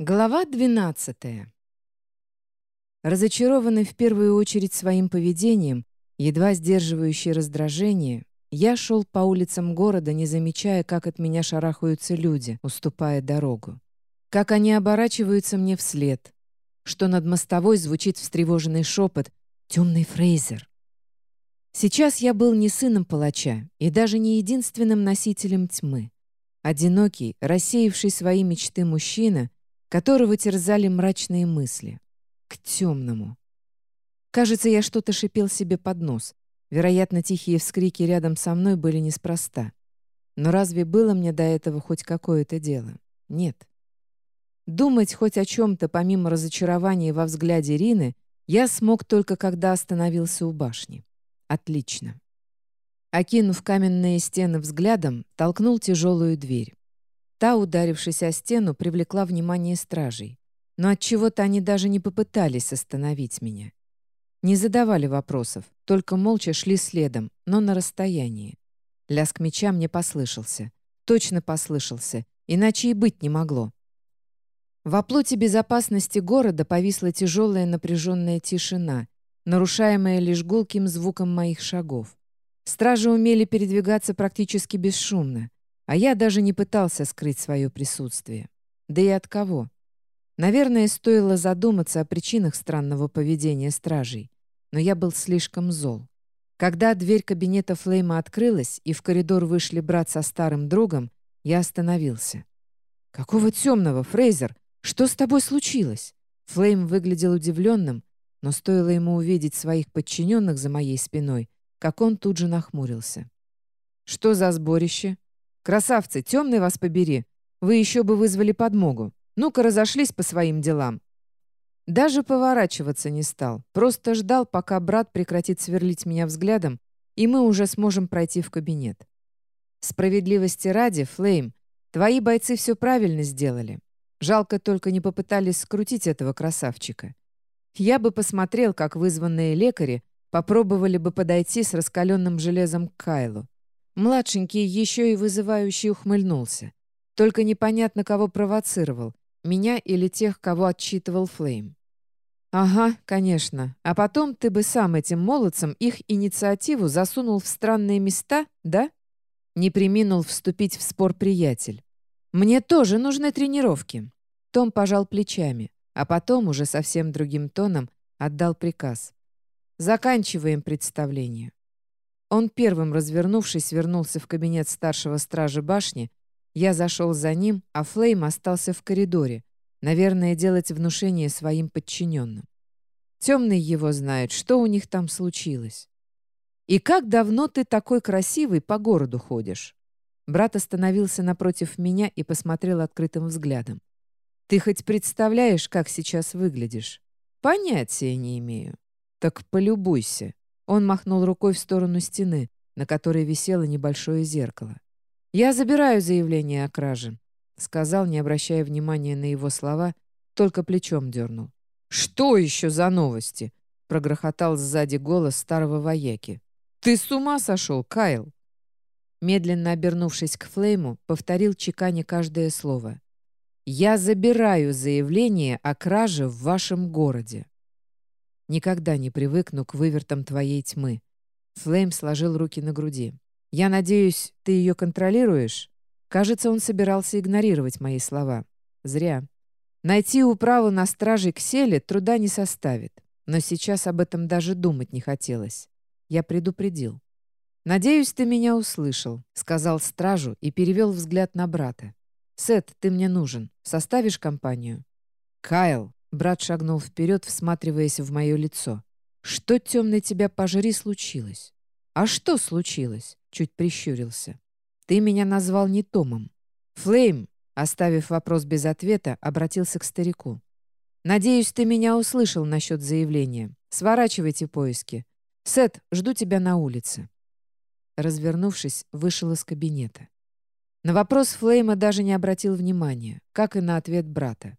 Глава 12. Разочарованный в первую очередь своим поведением, едва сдерживающий раздражение, я шел по улицам города, не замечая, как от меня шарахаются люди, уступая дорогу. Как они оборачиваются мне вслед. Что над мостовой звучит встревоженный шепот «Темный Фрейзер». Сейчас я был не сыном палача и даже не единственным носителем тьмы. Одинокий, рассеявший свои мечты мужчина — которого терзали мрачные мысли. К темному. Кажется, я что-то шипел себе под нос. Вероятно, тихие вскрики рядом со мной были неспроста. Но разве было мне до этого хоть какое-то дело? Нет. Думать хоть о чем-то, помимо разочарования во взгляде Рины, я смог только когда остановился у башни. Отлично. Окинув каменные стены взглядом, толкнул тяжелую дверь. Та, ударившись о стену, привлекла внимание стражей. Но от чего то они даже не попытались остановить меня. Не задавали вопросов, только молча шли следом, но на расстоянии. Лязг меча мне послышался. Точно послышался, иначе и быть не могло. В оплоте безопасности города повисла тяжелая напряженная тишина, нарушаемая лишь гулким звуком моих шагов. Стражи умели передвигаться практически бесшумно. А я даже не пытался скрыть свое присутствие. Да и от кого? Наверное, стоило задуматься о причинах странного поведения стражей, но я был слишком зол. Когда дверь кабинета Флейма открылась, и в коридор вышли брат со старым другом, я остановился. «Какого темного, Фрейзер? Что с тобой случилось?» Флейм выглядел удивленным, но стоило ему увидеть своих подчиненных за моей спиной, как он тут же нахмурился. «Что за сборище?» «Красавцы, темный вас побери! Вы еще бы вызвали подмогу. Ну-ка, разошлись по своим делам». Даже поворачиваться не стал, просто ждал, пока брат прекратит сверлить меня взглядом, и мы уже сможем пройти в кабинет. Справедливости ради, Флейм, твои бойцы все правильно сделали. Жалко только не попытались скрутить этого красавчика. Я бы посмотрел, как вызванные лекари попробовали бы подойти с раскаленным железом к Кайлу. Младшенький еще и вызывающе ухмыльнулся. Только непонятно, кого провоцировал, меня или тех, кого отчитывал Флейм. «Ага, конечно. А потом ты бы сам этим молодцам их инициативу засунул в странные места, да?» Не приминул вступить в спор приятель. «Мне тоже нужны тренировки». Том пожал плечами, а потом уже совсем другим тоном отдал приказ. «Заканчиваем представление. Он первым, развернувшись, вернулся в кабинет старшего стража башни. Я зашел за ним, а Флейм остался в коридоре. Наверное, делать внушение своим подчиненным. Темный его знает, что у них там случилось. «И как давно ты такой красивый по городу ходишь?» Брат остановился напротив меня и посмотрел открытым взглядом. «Ты хоть представляешь, как сейчас выглядишь?» «Понятия не имею». «Так полюбуйся. Он махнул рукой в сторону стены, на которой висело небольшое зеркало. «Я забираю заявление о краже», — сказал, не обращая внимания на его слова, только плечом дернул. «Что еще за новости?» — прогрохотал сзади голос старого вояки. «Ты с ума сошел, Кайл?» Медленно обернувшись к Флейму, повторил чеканя каждое слово. «Я забираю заявление о краже в вашем городе». Никогда не привыкну к вывертам твоей тьмы». Флейм сложил руки на груди. «Я надеюсь, ты ее контролируешь?» Кажется, он собирался игнорировать мои слова. Зря. Найти управу на страже Кселе труда не составит. Но сейчас об этом даже думать не хотелось. Я предупредил. «Надеюсь, ты меня услышал», — сказал стражу и перевел взгляд на брата. «Сет, ты мне нужен. Составишь компанию?» «Кайл», Брат шагнул вперед, всматриваясь в мое лицо. «Что, темный тебя пожри, случилось?» «А что случилось?» — чуть прищурился. «Ты меня назвал не Томом». «Флейм», оставив вопрос без ответа, обратился к старику. «Надеюсь, ты меня услышал насчет заявления. Сворачивайте поиски. Сет, жду тебя на улице». Развернувшись, вышел из кабинета. На вопрос Флейма даже не обратил внимания, как и на ответ брата.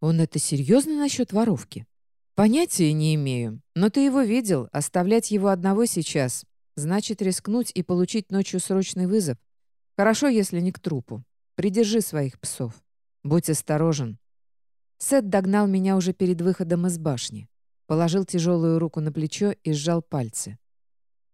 Он это серьезно насчет воровки? Понятия не имею. Но ты его видел. Оставлять его одного сейчас значит рискнуть и получить ночью срочный вызов. Хорошо, если не к трупу. Придержи своих псов. Будь осторожен. Сет догнал меня уже перед выходом из башни. Положил тяжелую руку на плечо и сжал пальцы.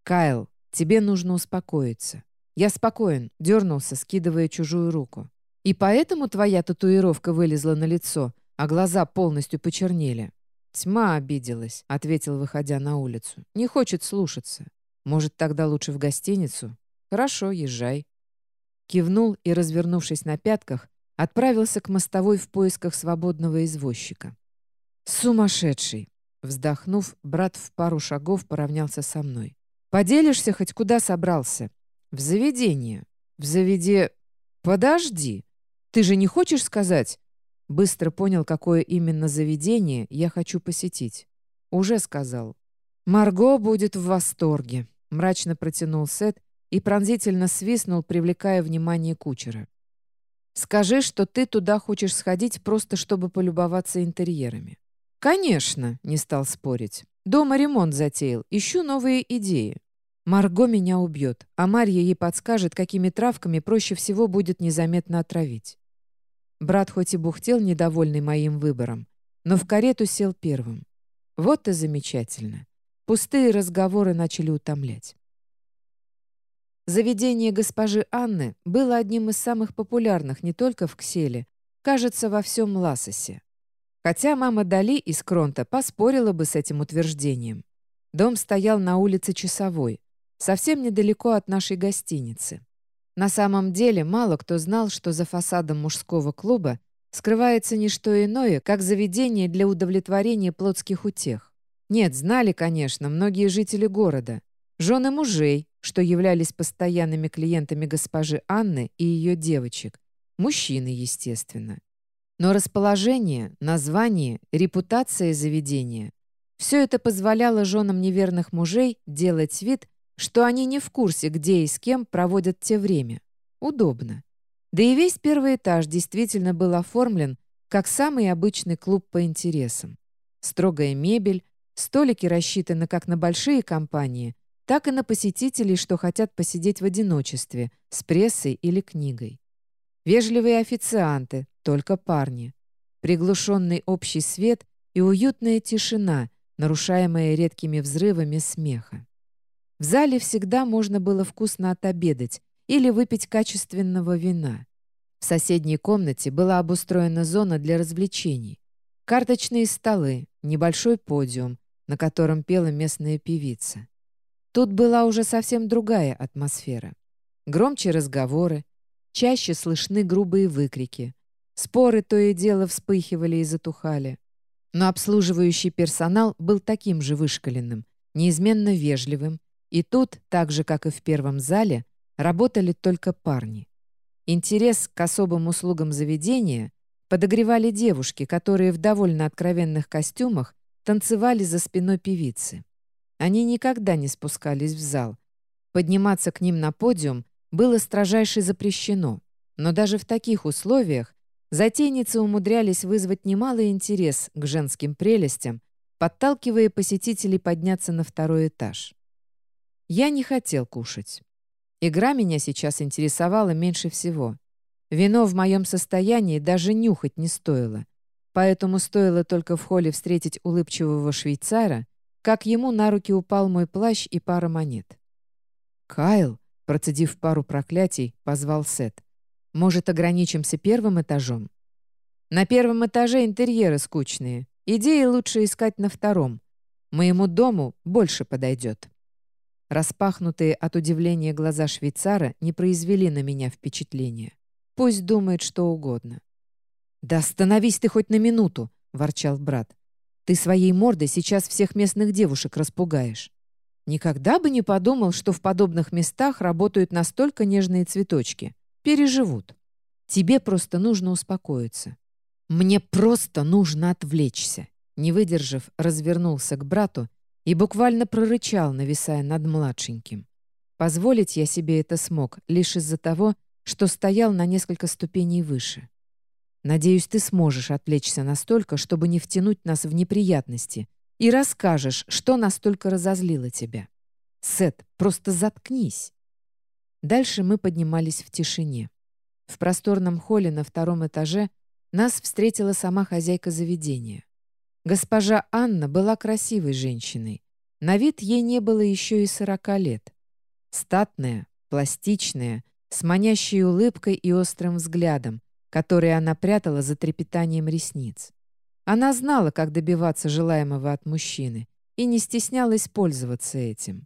«Кайл, тебе нужно успокоиться». Я спокоен, дернулся, скидывая чужую руку. «И поэтому твоя татуировка вылезла на лицо, а глаза полностью почернели?» «Тьма обиделась», — ответил, выходя на улицу. «Не хочет слушаться. Может, тогда лучше в гостиницу? Хорошо, езжай». Кивнул и, развернувшись на пятках, отправился к мостовой в поисках свободного извозчика. «Сумасшедший!» Вздохнув, брат в пару шагов поравнялся со мной. «Поделишься хоть куда собрался?» «В заведение». «В заведе...» «Подожди! Ты же не хочешь сказать?» Быстро понял, какое именно заведение я хочу посетить. Уже сказал. «Марго будет в восторге», — мрачно протянул Сет и пронзительно свистнул, привлекая внимание кучера. «Скажи, что ты туда хочешь сходить просто, чтобы полюбоваться интерьерами». «Конечно», — не стал спорить. «Дома ремонт затеял. Ищу новые идеи». Марго меня убьет, а Марья ей подскажет, какими травками проще всего будет незаметно отравить. Брат хоть и бухтел, недовольный моим выбором, но в карету сел первым. Вот и замечательно. Пустые разговоры начали утомлять. Заведение госпожи Анны было одним из самых популярных не только в Кселе, кажется, во всем Ласосе. Хотя мама Дали из Кронта поспорила бы с этим утверждением. Дом стоял на улице Часовой, совсем недалеко от нашей гостиницы. На самом деле мало кто знал, что за фасадом мужского клуба скрывается не что иное, как заведение для удовлетворения плотских утех. Нет, знали, конечно, многие жители города. Жены мужей, что являлись постоянными клиентами госпожи Анны и ее девочек. Мужчины, естественно. Но расположение, название, репутация заведения — все это позволяло женам неверных мужей делать вид, что они не в курсе, где и с кем проводят те время. Удобно. Да и весь первый этаж действительно был оформлен как самый обычный клуб по интересам. Строгая мебель, столики рассчитаны как на большие компании, так и на посетителей, что хотят посидеть в одиночестве, с прессой или книгой. Вежливые официанты, только парни. Приглушенный общий свет и уютная тишина, нарушаемая редкими взрывами смеха. В зале всегда можно было вкусно отобедать или выпить качественного вина. В соседней комнате была обустроена зона для развлечений. Карточные столы, небольшой подиум, на котором пела местная певица. Тут была уже совсем другая атмосфера. Громче разговоры, чаще слышны грубые выкрики. Споры то и дело вспыхивали и затухали. Но обслуживающий персонал был таким же вышкаленным, неизменно вежливым и тут, так же, как и в первом зале, работали только парни. Интерес к особым услугам заведения подогревали девушки, которые в довольно откровенных костюмах танцевали за спиной певицы. Они никогда не спускались в зал. Подниматься к ним на подиум было строжайше запрещено, но даже в таких условиях затейницы умудрялись вызвать немалый интерес к женским прелестям, подталкивая посетителей подняться на второй этаж. Я не хотел кушать. Игра меня сейчас интересовала меньше всего. Вино в моем состоянии даже нюхать не стоило. Поэтому стоило только в холле встретить улыбчивого швейцара, как ему на руки упал мой плащ и пара монет. «Кайл», процедив пару проклятий, позвал Сет. «Может, ограничимся первым этажом?» «На первом этаже интерьеры скучные. Идеи лучше искать на втором. Моему дому больше подойдет». Распахнутые от удивления глаза швейцара не произвели на меня впечатления. Пусть думает что угодно. «Да остановись ты хоть на минуту!» — ворчал брат. «Ты своей мордой сейчас всех местных девушек распугаешь. Никогда бы не подумал, что в подобных местах работают настолько нежные цветочки. Переживут. Тебе просто нужно успокоиться. Мне просто нужно отвлечься». Не выдержав, развернулся к брату и буквально прорычал, нависая над младшеньким. Позволить я себе это смог лишь из-за того, что стоял на несколько ступеней выше. Надеюсь, ты сможешь отвлечься настолько, чтобы не втянуть нас в неприятности, и расскажешь, что настолько разозлило тебя. Сет, просто заткнись. Дальше мы поднимались в тишине. В просторном холле на втором этаже нас встретила сама хозяйка заведения. Госпожа Анна была красивой женщиной. На вид ей не было еще и сорока лет. Статная, пластичная, с манящей улыбкой и острым взглядом, который она прятала за трепетанием ресниц. Она знала, как добиваться желаемого от мужчины, и не стеснялась пользоваться этим.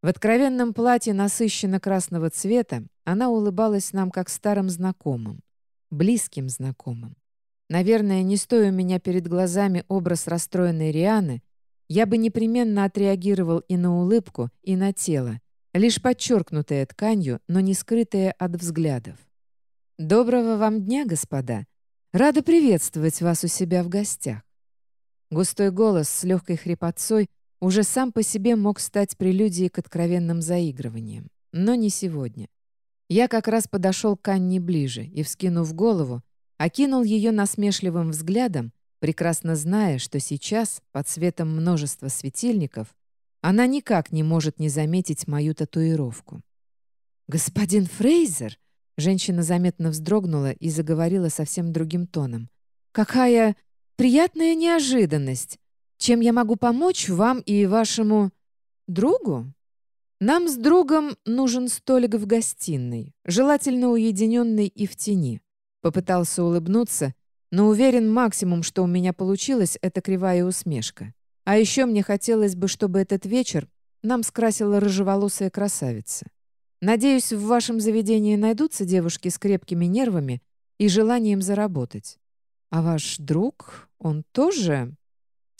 В откровенном платье насыщенно-красного цвета она улыбалась нам как старым знакомым, близким знакомым. Наверное, не стоя у меня перед глазами образ расстроенной Рианы, я бы непременно отреагировал и на улыбку, и на тело, лишь подчеркнутое тканью, но не скрытое от взглядов. «Доброго вам дня, господа! Рада приветствовать вас у себя в гостях!» Густой голос с легкой хрипотцой уже сам по себе мог стать прелюдией к откровенным заигрываниям. Но не сегодня. Я как раз подошел к Анне ближе и, вскинув голову, окинул ее насмешливым взглядом, прекрасно зная, что сейчас, под светом множества светильников, она никак не может не заметить мою татуировку. «Господин Фрейзер!» Женщина заметно вздрогнула и заговорила совсем другим тоном. «Какая приятная неожиданность! Чем я могу помочь вам и вашему... другу?» «Нам с другом нужен столик в гостиной, желательно уединенный и в тени». Попытался улыбнуться, но уверен, максимум, что у меня получилось, это кривая усмешка. А еще мне хотелось бы, чтобы этот вечер нам скрасила рыжеволосая красавица. Надеюсь, в вашем заведении найдутся девушки с крепкими нервами и желанием заработать. А ваш друг, он тоже...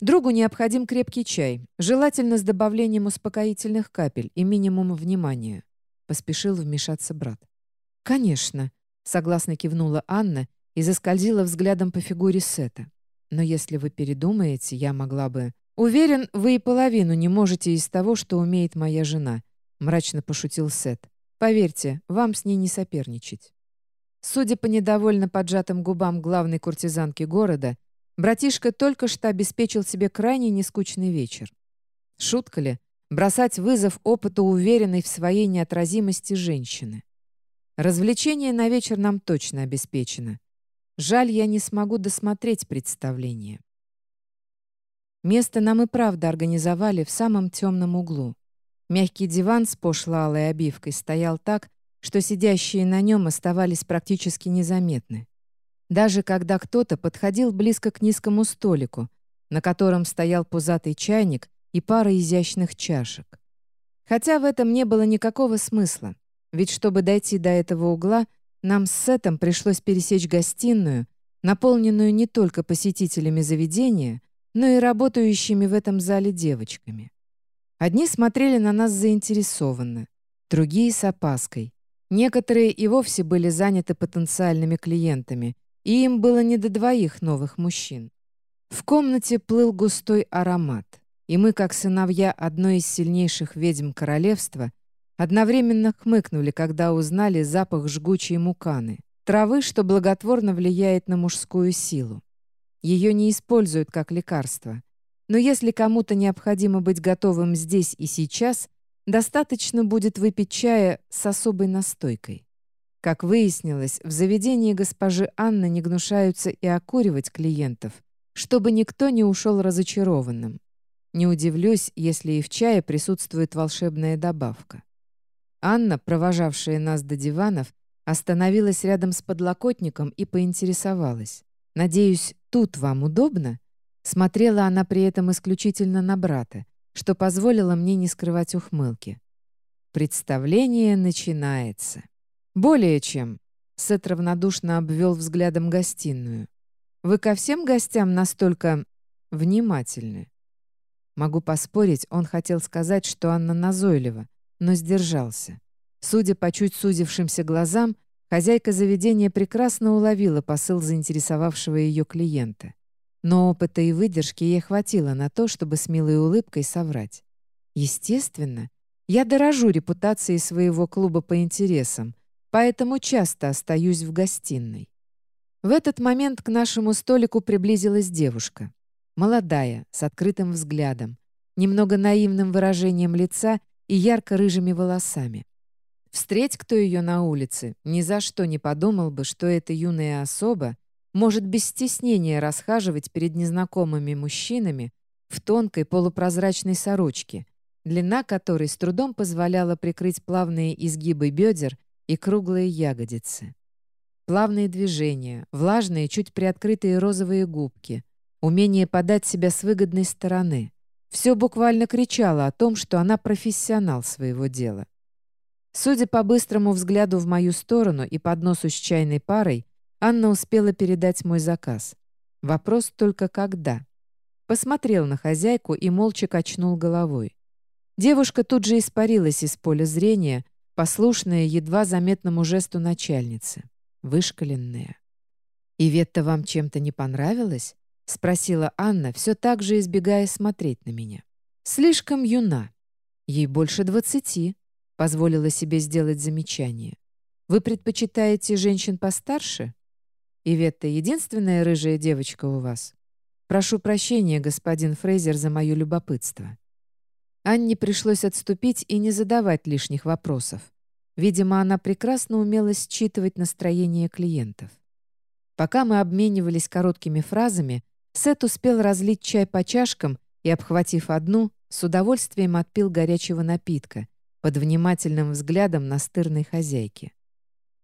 Другу необходим крепкий чай, желательно с добавлением успокоительных капель и минимум внимания. Поспешил вмешаться брат. «Конечно», — согласно кивнула Анна и заскользила взглядом по фигуре Сета. «Но если вы передумаете, я могла бы...» «Уверен, вы и половину не можете из того, что умеет моя жена», — мрачно пошутил Сет. «Поверьте, вам с ней не соперничать». Судя по недовольно поджатым губам главной куртизанки города, братишка только что обеспечил себе крайне нескучный вечер. Шутка ли? Бросать вызов опыту уверенной в своей неотразимости женщины. Развлечение на вечер нам точно обеспечено. Жаль, я не смогу досмотреть представление. Место нам и правда организовали в самом темном углу. Мягкий диван с пошлой обивкой стоял так, что сидящие на нем оставались практически незаметны. Даже когда кто-то подходил близко к низкому столику, на котором стоял пузатый чайник и пара изящных чашек. Хотя в этом не было никакого смысла, ведь чтобы дойти до этого угла, нам с Сетом пришлось пересечь гостиную, наполненную не только посетителями заведения, но и работающими в этом зале девочками. Одни смотрели на нас заинтересованно, другие — с опаской. Некоторые и вовсе были заняты потенциальными клиентами, и им было не до двоих новых мужчин. В комнате плыл густой аромат, и мы, как сыновья одной из сильнейших ведьм королевства, одновременно хмыкнули, когда узнали запах жгучей муканы, травы, что благотворно влияет на мужскую силу. Ее не используют как лекарство. Но если кому-то необходимо быть готовым здесь и сейчас, достаточно будет выпить чая с особой настойкой. Как выяснилось, в заведении госпожи Анны не гнушаются и окуривать клиентов, чтобы никто не ушел разочарованным. Не удивлюсь, если и в чае присутствует волшебная добавка. Анна, провожавшая нас до диванов, остановилась рядом с подлокотником и поинтересовалась. «Надеюсь, тут вам удобно?» Смотрела она при этом исключительно на брата, что позволило мне не скрывать ухмылки. Представление начинается. Более чем. Сет равнодушно обвел взглядом гостиную. Вы ко всем гостям настолько внимательны? Могу поспорить, он хотел сказать, что Анна назойлива, но сдержался. Судя по чуть сузившимся глазам, Хозяйка заведения прекрасно уловила посыл заинтересовавшего ее клиента. Но опыта и выдержки ей хватило на то, чтобы с милой улыбкой соврать. Естественно, я дорожу репутацией своего клуба по интересам, поэтому часто остаюсь в гостиной. В этот момент к нашему столику приблизилась девушка. Молодая, с открытым взглядом, немного наивным выражением лица и ярко-рыжими волосами. Встреть кто ее на улице, ни за что не подумал бы, что эта юная особа может без стеснения расхаживать перед незнакомыми мужчинами в тонкой полупрозрачной сорочке, длина которой с трудом позволяла прикрыть плавные изгибы бедер и круглые ягодицы. Плавные движения, влажные, чуть приоткрытые розовые губки, умение подать себя с выгодной стороны. Все буквально кричало о том, что она профессионал своего дела. Судя по быстрому взгляду в мою сторону и подносу с чайной парой, Анна успела передать мой заказ. Вопрос только когда. Посмотрел на хозяйку и молча качнул головой. Девушка тут же испарилась из поля зрения, послушная едва заметному жесту начальницы. Вышкаленная. «Иветта вам чем-то не понравилась?» — спросила Анна, все так же избегая смотреть на меня. «Слишком юна. Ей больше двадцати позволила себе сделать замечание. «Вы предпочитаете женщин постарше? Иветта единственная рыжая девочка у вас? Прошу прощения, господин Фрейзер, за мое любопытство». Анне пришлось отступить и не задавать лишних вопросов. Видимо, она прекрасно умела считывать настроение клиентов. Пока мы обменивались короткими фразами, Сет успел разлить чай по чашкам и, обхватив одну, с удовольствием отпил горячего напитка, под внимательным взглядом настырной хозяйки.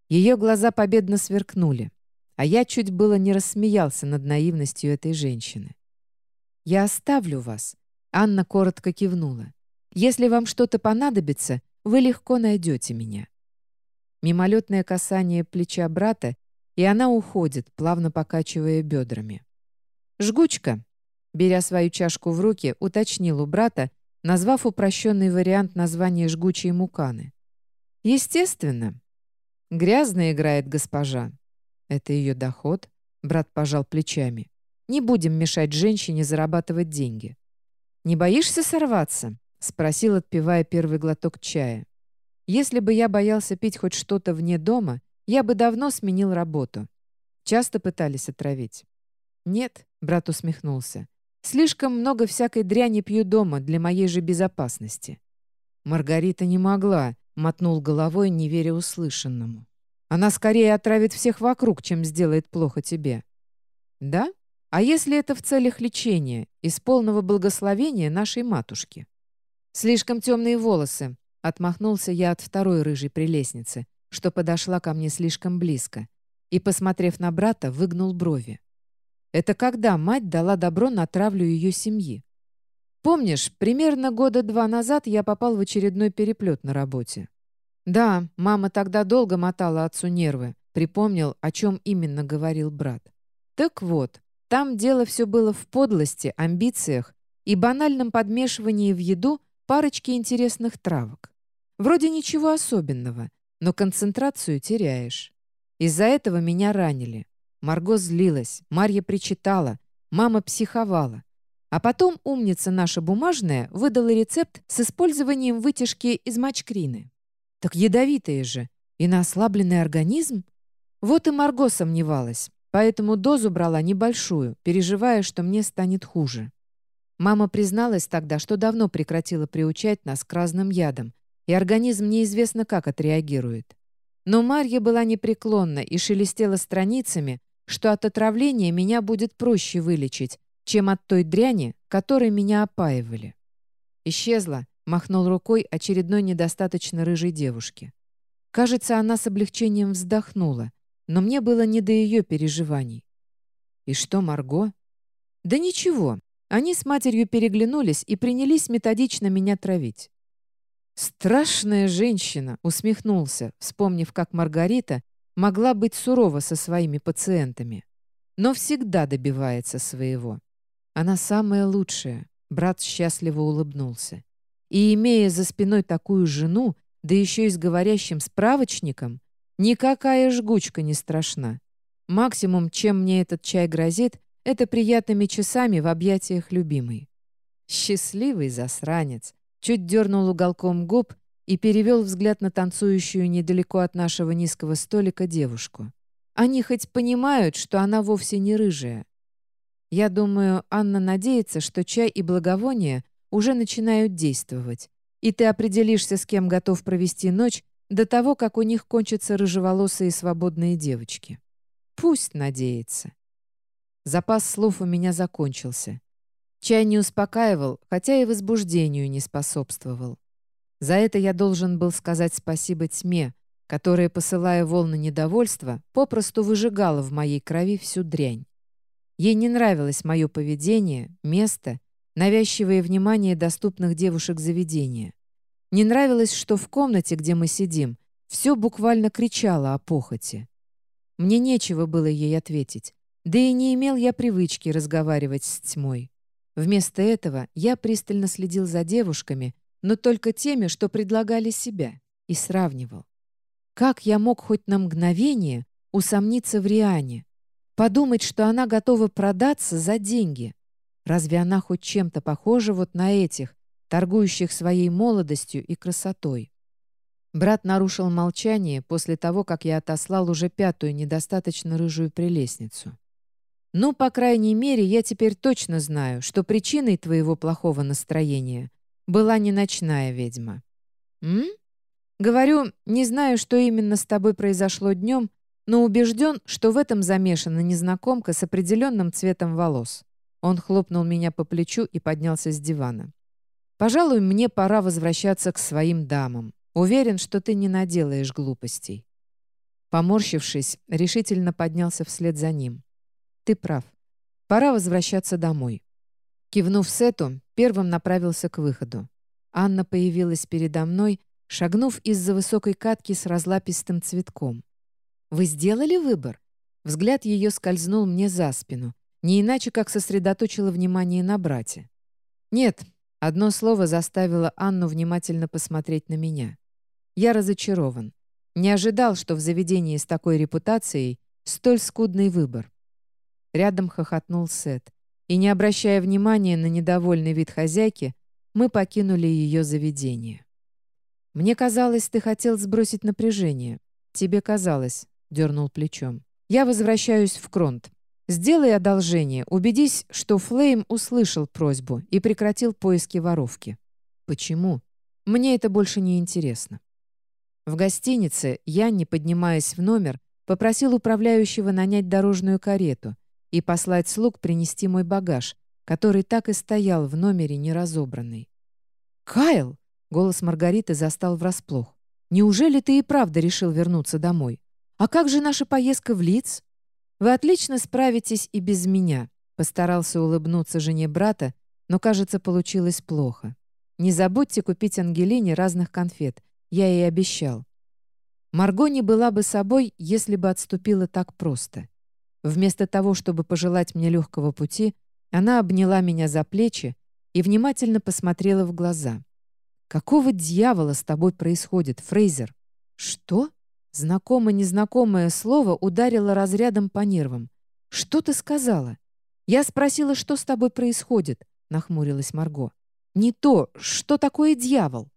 Ее глаза победно сверкнули, а я чуть было не рассмеялся над наивностью этой женщины. «Я оставлю вас», — Анна коротко кивнула. «Если вам что-то понадобится, вы легко найдете меня». Мимолетное касание плеча брата, и она уходит, плавно покачивая бедрами. «Жгучка», беря свою чашку в руки, уточнил у брата, назвав упрощенный вариант названия жгучей муканы. Естественно. Грязно играет госпожа. Это ее доход, брат пожал плечами. Не будем мешать женщине зарабатывать деньги. «Не боишься сорваться?» — спросил, отпивая первый глоток чая. «Если бы я боялся пить хоть что-то вне дома, я бы давно сменил работу. Часто пытались отравить». «Нет», — брат усмехнулся. Слишком много всякой дряни пью дома для моей же безопасности». Маргарита не могла, мотнул головой, не веря услышанному. «Она скорее отравит всех вокруг, чем сделает плохо тебе». «Да? А если это в целях лечения, из полного благословения нашей матушки?» «Слишком темные волосы», — отмахнулся я от второй рыжей прелестницы, что подошла ко мне слишком близко, и, посмотрев на брата, выгнул брови. Это когда мать дала добро на травлю ее семьи. Помнишь, примерно года два назад я попал в очередной переплет на работе. Да, мама тогда долго мотала отцу нервы, припомнил, о чем именно говорил брат. Так вот, там дело все было в подлости, амбициях и банальном подмешивании в еду парочки интересных травок. Вроде ничего особенного, но концентрацию теряешь. Из-за этого меня ранили. Марго злилась, Марья причитала, мама психовала. А потом умница наша бумажная выдала рецепт с использованием вытяжки из мочкрины. Так ядовитые же. И на ослабленный организм? Вот и Марго сомневалась, поэтому дозу брала небольшую, переживая, что мне станет хуже. Мама призналась тогда, что давно прекратила приучать нас к разным ядам, и организм неизвестно как отреагирует. Но Марья была непреклонна и шелестела страницами, что от отравления меня будет проще вылечить, чем от той дряни, которой меня опаивали. Исчезла, махнул рукой очередной недостаточно рыжей девушки. Кажется, она с облегчением вздохнула, но мне было не до ее переживаний. И что, Марго? Да ничего, они с матерью переглянулись и принялись методично меня травить. «Страшная женщина!» — усмехнулся, вспомнив, как Маргарита могла быть сурова со своими пациентами, но всегда добивается своего. Она самая лучшая, брат счастливо улыбнулся. И имея за спиной такую жену, да еще и с говорящим справочником, никакая жгучка не страшна. Максимум, чем мне этот чай грозит, это приятными часами в объятиях любимой. Счастливый засранец. Чуть дернул уголком губ и перевел взгляд на танцующую недалеко от нашего низкого столика девушку. Они хоть понимают, что она вовсе не рыжая. Я думаю, Анна надеется, что чай и благовония уже начинают действовать, и ты определишься, с кем готов провести ночь до того, как у них кончатся рыжеволосые свободные девочки. Пусть надеется. Запас слов у меня закончился. Чай не успокаивал, хотя и возбуждению не способствовал. За это я должен был сказать спасибо тьме, которая, посылая волны недовольства, попросту выжигала в моей крови всю дрянь. Ей не нравилось мое поведение, место, навязчивое внимание доступных девушек заведения. Не нравилось, что в комнате, где мы сидим, все буквально кричало о похоти. Мне нечего было ей ответить, да и не имел я привычки разговаривать с тьмой. Вместо этого я пристально следил за девушками, но только теми, что предлагали себя, и сравнивал. Как я мог хоть на мгновение усомниться в Риане, подумать, что она готова продаться за деньги? Разве она хоть чем-то похожа вот на этих, торгующих своей молодостью и красотой? Брат нарушил молчание после того, как я отослал уже пятую недостаточно рыжую прелестницу. «Ну, по крайней мере, я теперь точно знаю, что причиной твоего плохого настроения была не ночная ведьма». «М?» «Говорю, не знаю, что именно с тобой произошло днем, но убежден, что в этом замешана незнакомка с определенным цветом волос». Он хлопнул меня по плечу и поднялся с дивана. «Пожалуй, мне пора возвращаться к своим дамам. Уверен, что ты не наделаешь глупостей». Поморщившись, решительно поднялся вслед за ним. «Ты прав. Пора возвращаться домой». Кивнув Сету, первым направился к выходу. Анна появилась передо мной, шагнув из-за высокой катки с разлапистым цветком. «Вы сделали выбор?» Взгляд ее скользнул мне за спину, не иначе как сосредоточила внимание на брате. «Нет», — одно слово заставило Анну внимательно посмотреть на меня. «Я разочарован. Не ожидал, что в заведении с такой репутацией столь скудный выбор». Рядом хохотнул Сет, и, не обращая внимания на недовольный вид хозяйки, мы покинули ее заведение. «Мне казалось, ты хотел сбросить напряжение. Тебе казалось», — дернул плечом. «Я возвращаюсь в Кронт. Сделай одолжение, убедись, что Флейм услышал просьбу и прекратил поиски воровки. Почему? Мне это больше не интересно. В гостинице я, не поднимаясь в номер, попросил управляющего нанять дорожную карету и послать слуг принести мой багаж, который так и стоял в номере неразобранный. «Кайл!» — голос Маргариты застал врасплох. «Неужели ты и правда решил вернуться домой? А как же наша поездка в Лиц?» «Вы отлично справитесь и без меня», — постарался улыбнуться жене брата, но, кажется, получилось плохо. «Не забудьте купить Ангелине разных конфет. Я ей обещал». Марго не была бы собой, если бы отступила так просто. Вместо того, чтобы пожелать мне легкого пути, она обняла меня за плечи и внимательно посмотрела в глаза. «Какого дьявола с тобой происходит, Фрейзер?» «Что?» Знакомое-незнакомое слово ударило разрядом по нервам. «Что ты сказала?» «Я спросила, что с тобой происходит», — нахмурилась Марго. «Не то, что такое дьявол?»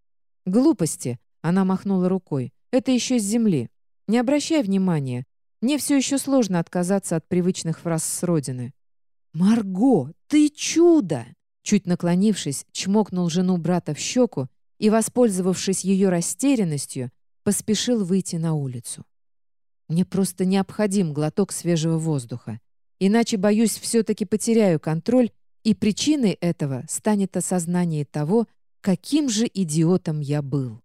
«Глупости», — она махнула рукой. «Это еще с земли. Не обращай внимания. Мне все еще сложно отказаться от привычных фраз с родины». «Марго, ты чудо!» Чуть наклонившись, чмокнул жену брата в щеку и, воспользовавшись ее растерянностью, поспешил выйти на улицу. Мне просто необходим глоток свежего воздуха. Иначе, боюсь, все-таки потеряю контроль, и причиной этого станет осознание того, каким же идиотом я был.